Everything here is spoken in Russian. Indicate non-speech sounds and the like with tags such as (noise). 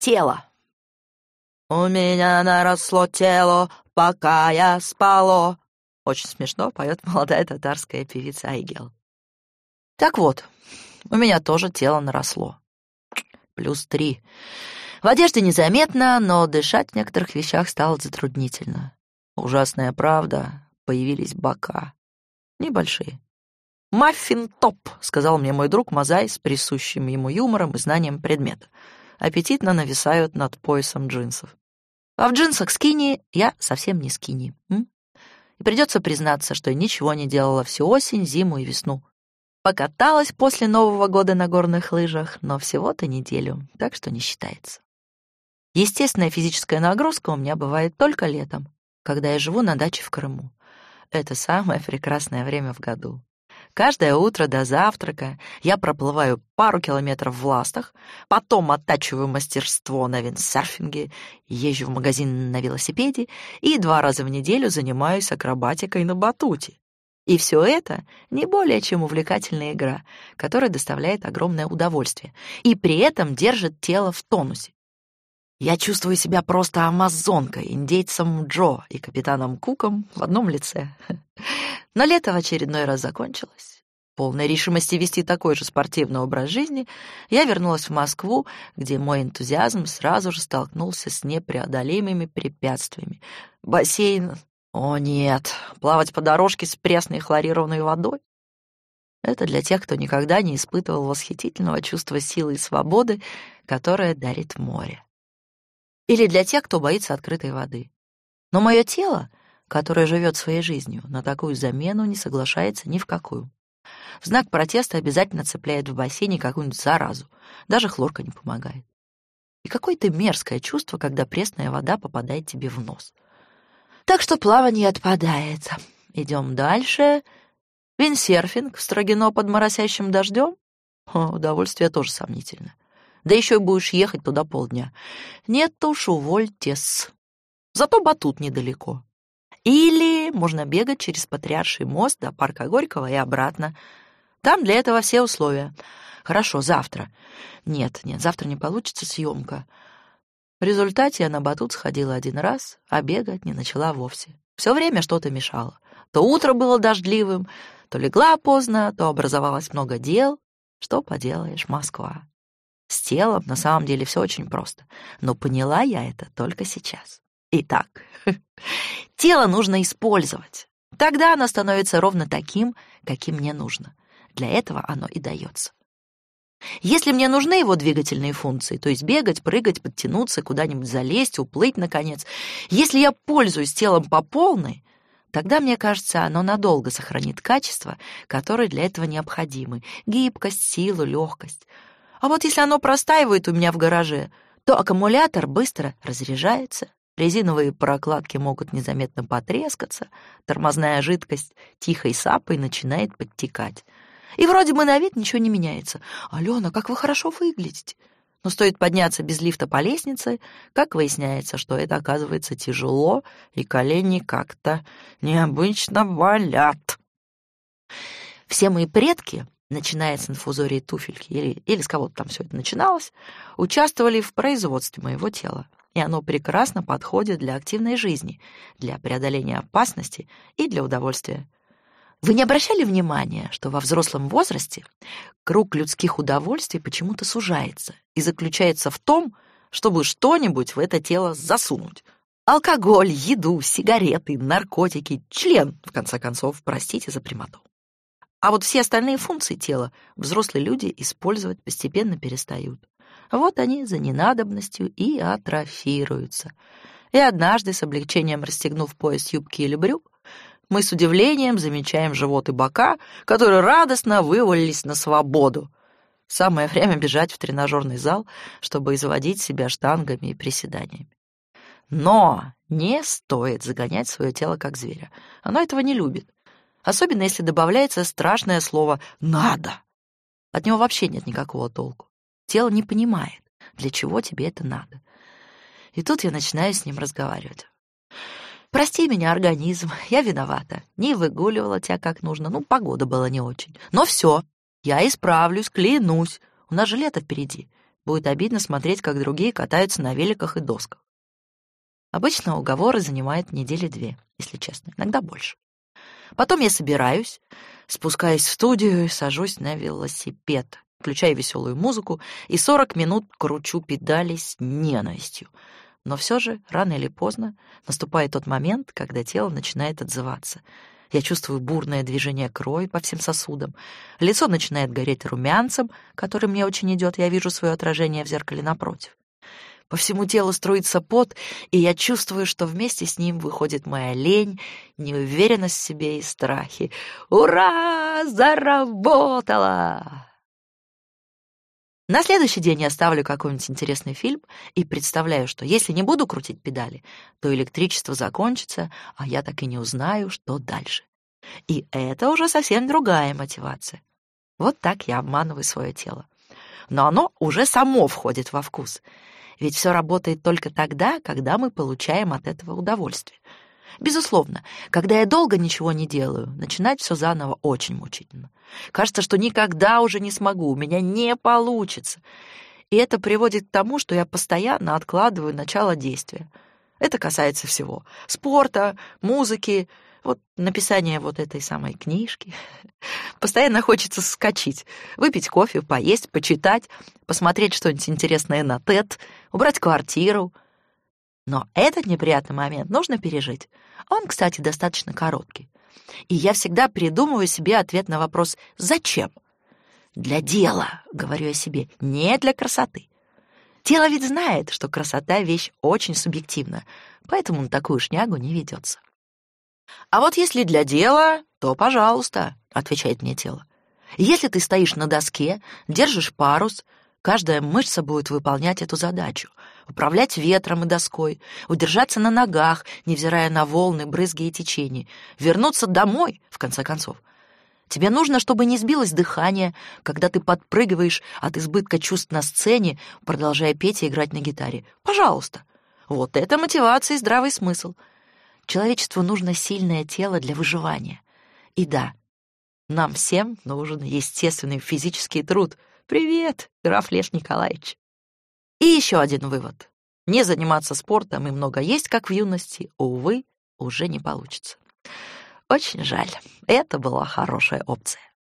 Тело. «У меня наросло тело, пока я спало». Очень смешно поет (laughs) молодая татарская певица Айгел. Так вот, у меня тоже тело наросло. Плюс три. В одежде незаметно, но дышать в некоторых вещах стало затруднительно. Ужасная правда, появились бока. Небольшие. «Маффин-топ», — сказал мне мой друг Мазай с присущим ему юмором и знанием предмета. Аппетитно нависают над поясом джинсов. А в джинсах скини я совсем не скини. М? И придется признаться, что я ничего не делала всю осень, зиму и весну. Покаталась после Нового года на горных лыжах, но всего-то неделю, так что не считается. Естественная физическая нагрузка у меня бывает только летом, когда я живу на даче в Крыму. Это самое прекрасное время в году. Каждое утро до завтрака я проплываю пару километров в ластах, потом оттачиваю мастерство на виндсерфинге, езжу в магазин на велосипеде и два раза в неделю занимаюсь акробатикой на батуте. И все это не более чем увлекательная игра, которая доставляет огромное удовольствие и при этом держит тело в тонусе. Я чувствую себя просто амазонкой, индейцем Джо и капитаном Куком в одном лице. (laughs) Но лето в очередной раз закончилось. Полной решимости вести такой же спортивный образ жизни, я вернулась в Москву, где мой энтузиазм сразу же столкнулся с непреодолимыми препятствиями. Бассейн... О нет, плавать по дорожке с пресной хлорированной водой? Это для тех, кто никогда не испытывал восхитительного чувства силы и свободы, которое дарит море или для тех, кто боится открытой воды. Но мое тело, которое живет своей жизнью, на такую замену не соглашается ни в какую. В знак протеста обязательно цепляет в бассейне какую-нибудь заразу. Даже хлорка не помогает. И какое-то мерзкое чувство, когда пресная вода попадает тебе в нос. Так что плавание отпадает. Идем дальше. Виндсерфинг в Строгино под моросящим дождем? О, удовольствие тоже сомнительно. Да еще и будешь ехать туда полдня. Нет уж, увольтесь. Зато батут недалеко. Или можно бегать через Патриарший мост до парка Горького и обратно. Там для этого все условия. Хорошо, завтра. Нет, нет, завтра не получится съемка. В результате я на батут сходила один раз, а бегать не начала вовсе. Все время что-то мешало. То утро было дождливым, то легла поздно, то образовалось много дел. Что поделаешь, Москва. С телом на самом деле все очень просто, но поняла я это только сейчас. Итак, (laughs) тело нужно использовать. Тогда оно становится ровно таким, каким мне нужно. Для этого оно и дается. Если мне нужны его двигательные функции, то есть бегать, прыгать, подтянуться, куда-нибудь залезть, уплыть, наконец, если я пользуюсь телом по полной, тогда, мне кажется, оно надолго сохранит качества, которые для этого необходимы — гибкость, силу, легкость — а вот если оно простаивает у меня в гараже, то аккумулятор быстро разряжается, резиновые прокладки могут незаметно потрескаться, тормозная жидкость тихой сапой начинает подтекать. И вроде бы на вид ничего не меняется. «Алена, как вы хорошо выглядите!» Но стоит подняться без лифта по лестнице, как выясняется, что это оказывается тяжело, и колени как-то необычно болят. Все мои предки начиная с инфузории туфельки или, или с кого-то там все это начиналось, участвовали в производстве моего тела. И оно прекрасно подходит для активной жизни, для преодоления опасности и для удовольствия. Вы не обращали внимания, что во взрослом возрасте круг людских удовольствий почему-то сужается и заключается в том, чтобы что-нибудь в это тело засунуть? Алкоголь, еду, сигареты, наркотики, член, в конце концов, простите за прямоту. А вот все остальные функции тела взрослые люди использовать постепенно перестают. Вот они за ненадобностью и атрофируются. И однажды, с облегчением расстегнув пояс юбки или брюк, мы с удивлением замечаем живот и бока, которые радостно вывалились на свободу. Самое время бежать в тренажерный зал, чтобы изводить себя штангами и приседаниями. Но не стоит загонять свое тело как зверя. Оно этого не любит особенно если добавляется страшное слово «надо». От него вообще нет никакого толку. Тело не понимает, для чего тебе это надо. И тут я начинаю с ним разговаривать. «Прости меня, организм, (laughs) я виновата. Не выгуливала тебя как нужно, ну, погода была не очень. Но все, я исправлюсь, клянусь. У нас же лето впереди. будет обидно смотреть, как другие катаются на великах и досках. Обычно уговоры занимают недели две, если честно, иногда больше. Потом я собираюсь, спускаюсь в студию и сажусь на велосипед, включаю веселую музыку и 40 минут кручу педали с ненавистью. Но все же, рано или поздно, наступает тот момент, когда тело начинает отзываться. Я чувствую бурное движение крови по всем сосудам. Лицо начинает гореть румянцем, который мне очень идет. Я вижу свое отражение в зеркале напротив. По всему телу струится пот, и я чувствую, что вместе с ним выходит моя лень, неуверенность в себе и страхи. Ура! Заработала! На следующий день я ставлю какой-нибудь интересный фильм и представляю, что если не буду крутить педали, то электричество закончится, а я так и не узнаю, что дальше. И это уже совсем другая мотивация. Вот так я обманываю свое тело. Но оно уже само входит во вкус — ведь все работает только тогда, когда мы получаем от этого удовольствие. Безусловно, когда я долго ничего не делаю, начинать все заново очень мучительно. Кажется, что никогда уже не смогу, у меня не получится. И это приводит к тому, что я постоянно откладываю начало действия. Это касается всего. Спорта, музыки, вот написание вот этой самой книжки. Постоянно хочется скачить, выпить кофе, поесть, почитать, посмотреть что-нибудь интересное на ТЭД, убрать квартиру. Но этот неприятный момент нужно пережить. Он, кстати, достаточно короткий. И я всегда придумываю себе ответ на вопрос «Зачем?» «Для дела», — говорю я себе, — «не для красоты». Тело ведь знает, что красота — вещь очень субъективна, поэтому на такую шнягу не ведется. «А вот если для дела, то пожалуйста», — отвечает мне тело. «Если ты стоишь на доске, держишь парус, каждая мышца будет выполнять эту задачу, управлять ветром и доской, удержаться на ногах, невзирая на волны, брызги и течения, вернуться домой, в конце концов. Тебе нужно, чтобы не сбилось дыхание, когда ты подпрыгиваешь от избытка чувств на сцене, продолжая петь и играть на гитаре. Пожалуйста. Вот это мотивация и здравый смысл — Человечеству нужно сильное тело для выживания. И да, нам всем нужен естественный физический труд. Привет, граф Леш Николаевич. И еще один вывод. Не заниматься спортом и много есть, как в юности, увы, уже не получится. Очень жаль. Это была хорошая опция.